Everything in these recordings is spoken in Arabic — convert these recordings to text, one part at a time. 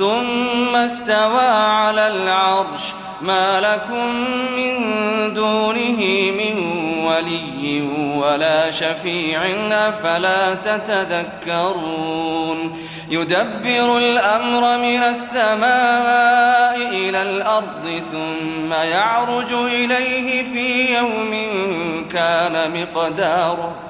ثم استوى على العرش. ما لكم من دونه من ولي ولا شفيع فلا تتذكرون. يدبر الأمر من السماء إلى الأرض ثم يعرج إليه في يوم كان مقداره.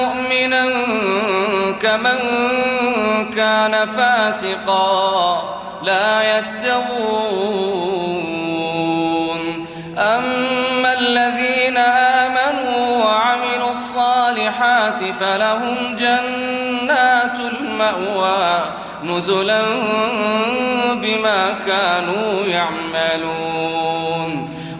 مؤمنا كمن كان فاسقا لا يستوون. أما الذين آمنوا وعملوا الصالحات فلهم جنات المأوى نزلا بما كانوا يعملون.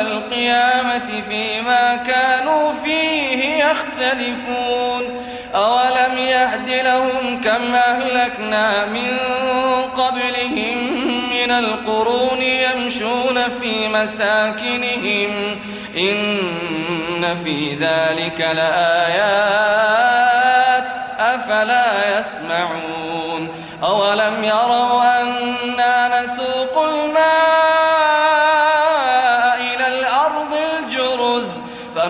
القيامة فيما كانوا فيه يختلفون. أولم يهد لهم كم أهلكنا من قبلهم من القرون يمشون في مساكنهم؟ إن في ذلك لآيات أفلا يسمعون. أولم يروا أنا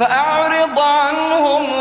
فأعرض عنهم